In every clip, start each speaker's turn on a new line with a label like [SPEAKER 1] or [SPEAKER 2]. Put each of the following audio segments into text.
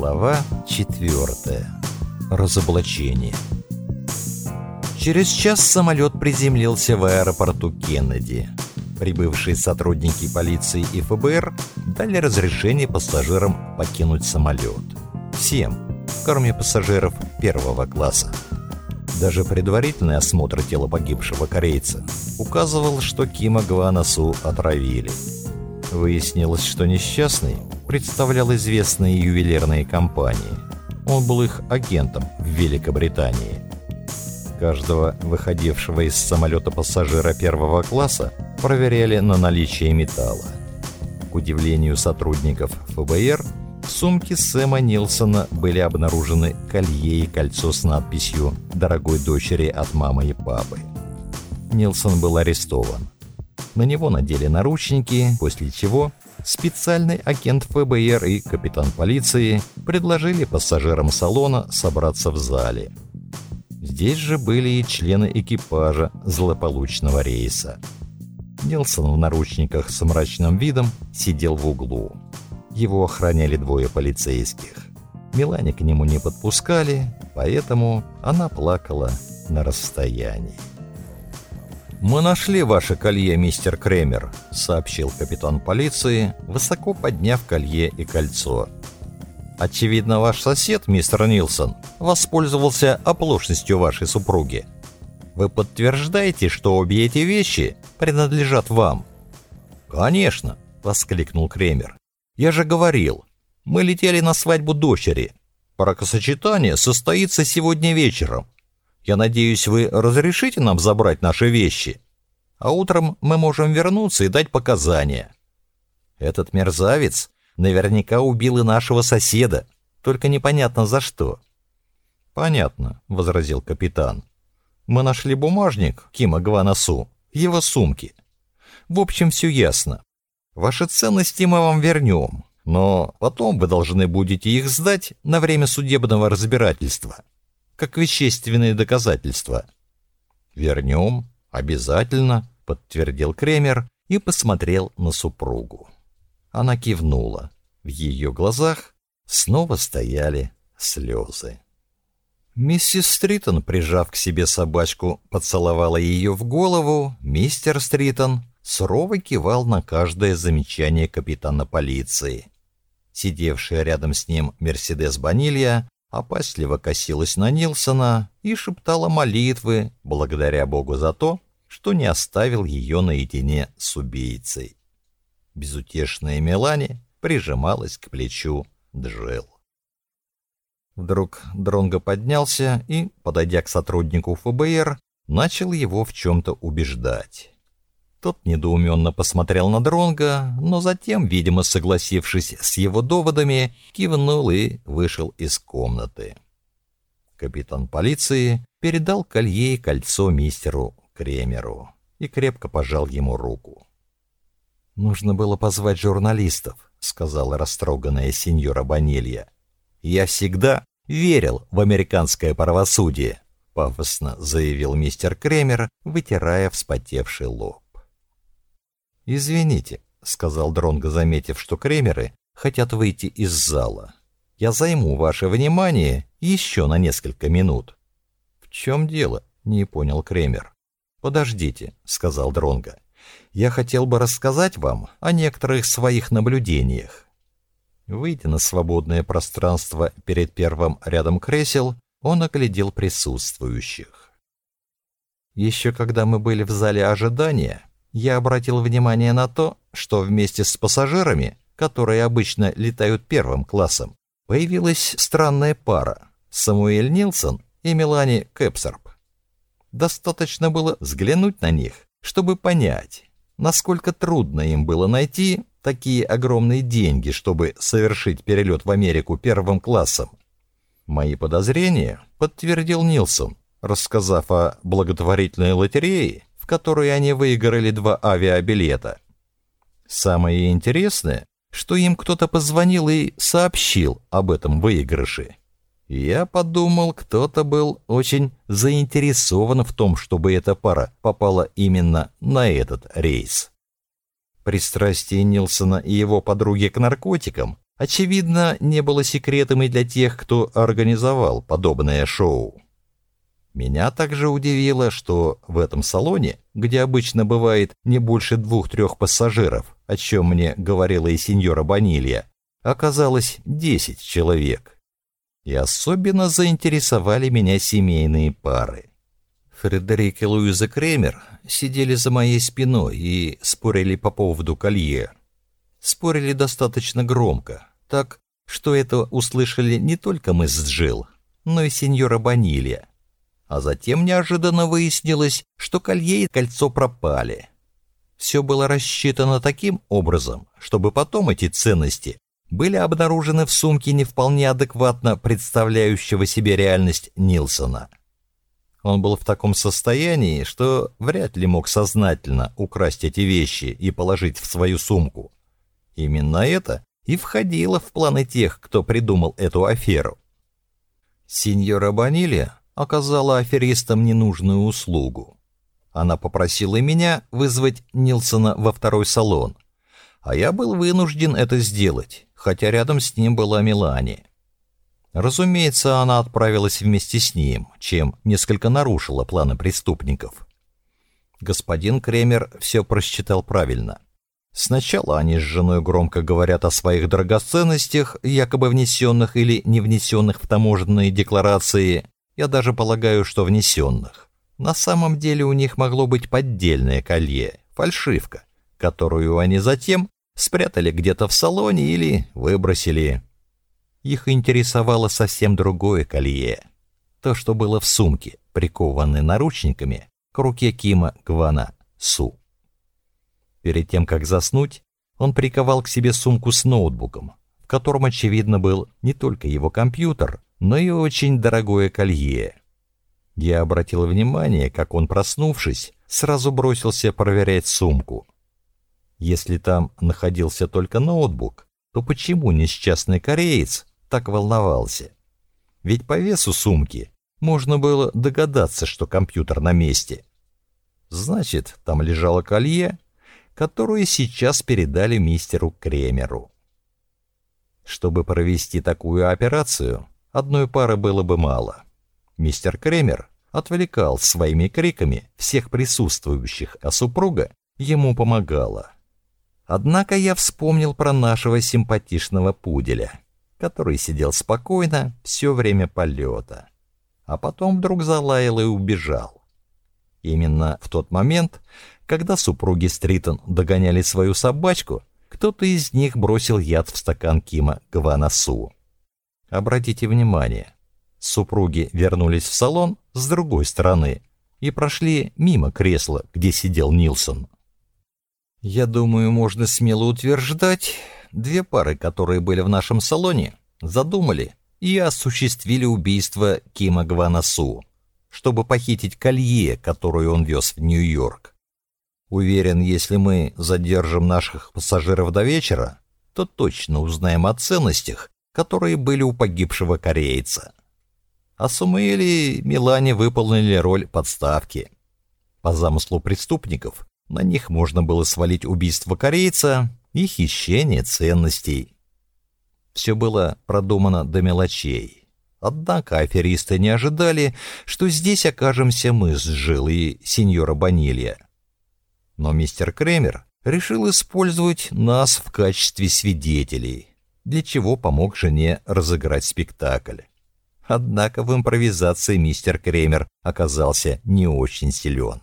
[SPEAKER 1] Глава 4. Разоблачение. Через час самолет приземлился в аэропорту Кеннеди. Прибывшие сотрудники полиции и ФБР дали разрешение пассажирам покинуть самолет. Всем, кроме пассажиров первого класса. Даже предварительный осмотр тела погибшего корейца указывал, что Кима Гванасу отравили. Выяснилось, что несчастный представлял известные ювелирные компании. Он был их агентом в Великобритании. Каждого выходившего из самолета пассажира первого класса проверяли на наличие металла. К удивлению сотрудников ФБР, в сумке Сэма Нилсона были обнаружены колье и кольцо с надписью «Дорогой дочери от мамы и папы». Нилсон был арестован. На него надели наручники, после чего специальный агент ФБР и капитан полиции предложили пассажирам салона собраться в зале. Здесь же были и члены экипажа злополучного рейса. Нилсон в наручниках с мрачным видом сидел в углу. Его охраняли двое полицейских. Милане к нему не подпускали, поэтому она плакала на расстоянии. «Мы нашли ваше колье, мистер Кремер», — сообщил капитан полиции, высоко подняв колье и кольцо. «Очевидно, ваш сосед, мистер Нилсон, воспользовался оплошностью вашей супруги. Вы подтверждаете, что обе эти вещи принадлежат вам?» «Конечно», — воскликнул Кремер. «Я же говорил, мы летели на свадьбу дочери. Бракосочетание состоится сегодня вечером. Я надеюсь, вы разрешите нам забрать наши вещи? А утром мы можем вернуться и дать показания. Этот мерзавец наверняка убил и нашего соседа, только непонятно за что. Понятно, возразил капитан. Мы нашли бумажник Кима Гванасу, его сумки. В общем, все ясно. Ваши ценности мы вам вернем, но потом вы должны будете их сдать на время судебного разбирательства как вещественные доказательства. «Вернем, обязательно», — подтвердил Кремер и посмотрел на супругу. Она кивнула. В ее глазах снова стояли слезы. Миссис Стритон, прижав к себе собачку, поцеловала ее в голову. Мистер Стритон сурово кивал на каждое замечание капитана полиции. Сидевшая рядом с ним Мерседес Банилья опасливо косилась на Нилсона и шептала молитвы, благодаря Богу за то, что не оставил ее наедине с убийцей. Безутешная Мелани прижималась к плечу Джел. Вдруг Дронго поднялся и, подойдя к сотруднику ФБР, начал его в чем-то убеждать. Тот недоуменно посмотрел на Дронга, но затем, видимо, согласившись с его доводами, кивнул и вышел из комнаты. Капитан полиции передал колье и кольцо мистеру Кремеру и крепко пожал ему руку. «Нужно было позвать журналистов», — сказала растроганная сеньора Банилья. «Я всегда верил в американское правосудие», — пафосно заявил мистер Кремер, вытирая вспотевший лоб. «Извините», — сказал Дронго, заметив, что кремеры хотят выйти из зала. «Я займу ваше внимание еще на несколько минут». «В чем дело?» — не понял Кремер. «Подождите», — сказал Дронго. «Я хотел бы рассказать вам о некоторых своих наблюдениях». Выйдя на свободное пространство перед первым рядом кресел, он оглядел присутствующих. Еще когда мы были в зале ожидания, я обратил внимание на то, что вместе с пассажирами, которые обычно летают первым классом, появилась странная пара — Самуэль Нилсон и Мелани Кэпсерп. Достаточно было взглянуть на них, чтобы понять, насколько трудно им было найти такие огромные деньги, чтобы совершить перелет в Америку первым классом. Мои подозрения подтвердил Нилсон, рассказав о благотворительной лотерее, которой они выиграли два авиабилета. Самое интересное, что им кто-то позвонил и сообщил об этом выигрыше. Я подумал, кто-то был очень заинтересован в том, чтобы эта пара попала именно на этот рейс. Пристрастие Нилсона и его подруги к наркотикам очевидно, не было секретом и для тех, кто организовал подобное шоу. Меня также удивило, что в этом салоне, где обычно бывает не больше двух-трех пассажиров, о чем мне говорила и сеньора Банилья, оказалось 10 человек. И особенно заинтересовали меня семейные пары. Фредерик и Луиза Кремер сидели за моей спиной и спорили по поводу колье. Спорили достаточно громко, так, что это услышали не только мы с Джилл, но и сеньора Банилья. А затем неожиданно выяснилось, что колье и кольцо пропали. Все было рассчитано таким образом, чтобы потом эти ценности были обнаружены в сумке не вполне адекватно представляющего себе реальность Нилсона. Он был в таком состоянии, что вряд ли мог сознательно украсть эти вещи и положить в свою сумку. Именно это и входило в планы тех, кто придумал эту аферу. Сеньора Банилья оказала аферистам ненужную услугу. Она попросила меня вызвать Нилсона во второй салон, а я был вынужден это сделать, хотя рядом с ним была Мелани. Разумеется, она отправилась вместе с ним, чем несколько нарушила планы преступников. Господин Кремер все просчитал правильно. Сначала они с женой громко говорят о своих драгоценностях, якобы внесенных или не внесенных в таможенные декларации. Я даже полагаю, что внесенных. На самом деле у них могло быть поддельное колье, фальшивка, которую они затем спрятали где-то в салоне или выбросили. Их интересовало совсем другое колье. То, что было в сумке, прикованной наручниками к руке Кима Гвана Су. Перед тем, как заснуть, он приковал к себе сумку с ноутбуком, в котором, очевидно, был не только его компьютер, но и очень дорогое колье. Я обратил внимание, как он, проснувшись, сразу бросился проверять сумку. Если там находился только ноутбук, то почему несчастный кореец так волновался? Ведь по весу сумки можно было догадаться, что компьютер на месте. Значит, там лежало колье, которое сейчас передали мистеру Кремеру. Чтобы провести такую операцию, одной пары было бы мало. Мистер Кремер отвлекал своими криками всех присутствующих, а супруга ему помогала. Однако я вспомнил про нашего симпатичного пуделя, который сидел спокойно все время полета, а потом вдруг залаял и убежал. Именно в тот момент, когда супруги Стритон догоняли свою собачку, кто-то из них бросил яд в стакан Кима Гванасу. Обратите внимание, супруги вернулись в салон с другой стороны и прошли мимо кресла, где сидел Нилсон. Я думаю, можно смело утверждать, две пары, которые были в нашем салоне, задумали и осуществили убийство Кима Гванасу, чтобы похитить колье, которое он вез в Нью-Йорк. Уверен, если мы задержим наших пассажиров до вечера, то точно узнаем о ценностях, которые были у погибшего корейца. А Сумуэль и Милане выполнили роль подставки. По замыслу преступников, на них можно было свалить убийство корейца и хищение ценностей. Все было продумано до мелочей. Однако аферисты не ожидали, что здесь окажемся мы с Жил и сеньора Банилья. Но мистер Кремер решил использовать нас в качестве свидетелей, для чего помог жене разыграть спектакль. Однако в импровизации мистер Кремер оказался не очень силен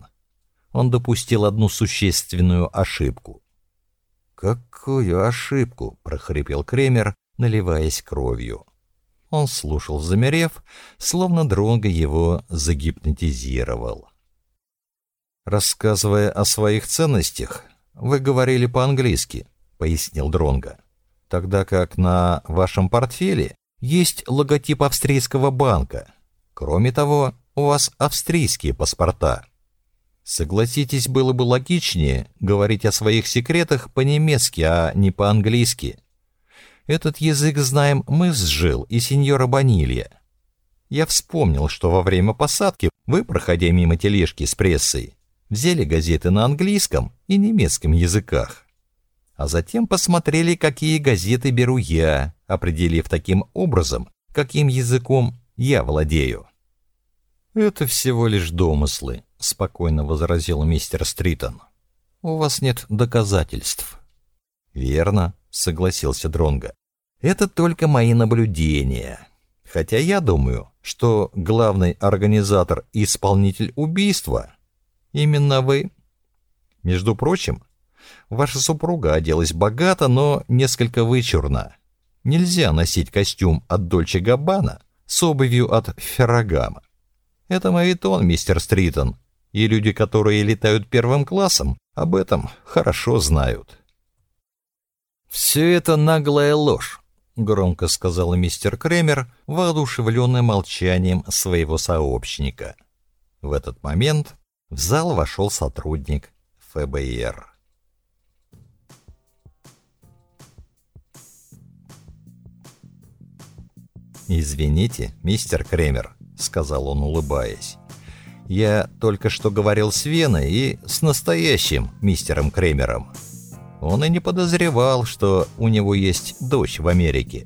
[SPEAKER 1] он допустил одну существенную ошибку. «Какую ошибку?» — прохрипел Кремер, наливаясь кровью. Он слушал, замерев, словно Дронго его загипнотизировал. «Рассказывая о своих ценностях, вы говорили по-английски», — пояснил Дронго. «Тогда как на вашем портфеле есть логотип австрийского банка. Кроме того, у вас австрийские паспорта». Согласитесь, было бы логичнее говорить о своих секретах по-немецки, а не по-английски. Этот язык знаем мы с Жил и сеньора Банилья. Я вспомнил, что во время посадки вы, проходя мимо тележки с прессой, взяли газеты на английском и немецком языках. А затем посмотрели, какие газеты беру я, определив таким образом, каким языком я владею. «Это всего лишь домыслы», — спокойно возразил мистер Стритон. «У вас нет доказательств». «Верно», — согласился Дронга. «Это только мои наблюдения. Хотя я думаю, что главный организатор и исполнитель убийства именно вы. Между прочим, ваша супруга оделась богато, но несколько вычурно. Нельзя носить костюм от Дольче Габбана с обувью от Феррагама. Это мавитон, мистер Стритон, и люди, которые летают первым классом, об этом хорошо знают. «Все это наглая ложь», — громко сказал мистер Кремер, воодушевленный молчанием своего сообщника. В этот момент в зал вошел сотрудник ФБР. «Извините, мистер Кремер», — сказал он, улыбаясь. «Я только что говорил с Веной и с настоящим мистером Кремером. Он и не подозревал, что у него есть дочь в Америке.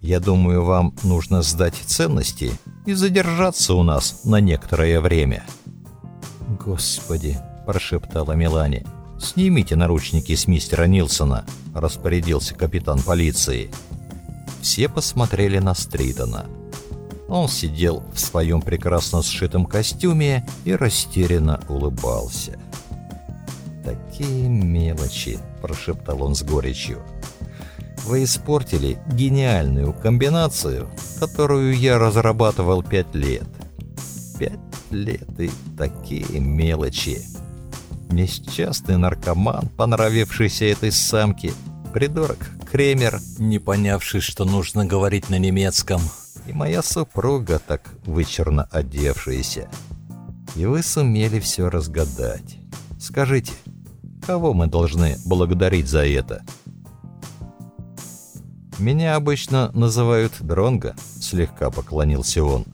[SPEAKER 1] Я думаю, вам нужно сдать ценности и задержаться у нас на некоторое время». «Господи», — прошептала Мелани. «Снимите наручники с мистера Нилсона», — распорядился капитан полиции. Все посмотрели на Стритона. Он сидел в своем прекрасно сшитом костюме и растерянно улыбался. «Такие мелочи», — прошептал он с горечью. «Вы испортили гениальную комбинацию, которую я разрабатывал пять лет. Пять лет и такие мелочи. Несчастный наркоман, понравившийся этой самке, придурок Кремер, не понявший, что нужно говорить на немецком, и моя супруга, так вычурно одевшаяся. И вы сумели все разгадать. Скажите, кого мы должны благодарить за это? Меня обычно называют Дронго, слегка поклонился он.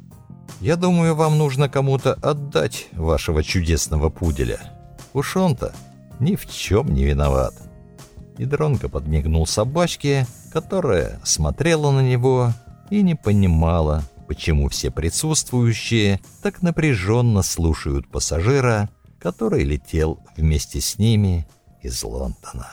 [SPEAKER 1] Я думаю, вам нужно кому-то отдать вашего чудесного пуделя. Уж он-то ни в чем не виноват и Дронго подмигнул собачке, которая смотрела на него и не понимала, почему все присутствующие так напряженно слушают пассажира, который летел вместе с ними из Лондона.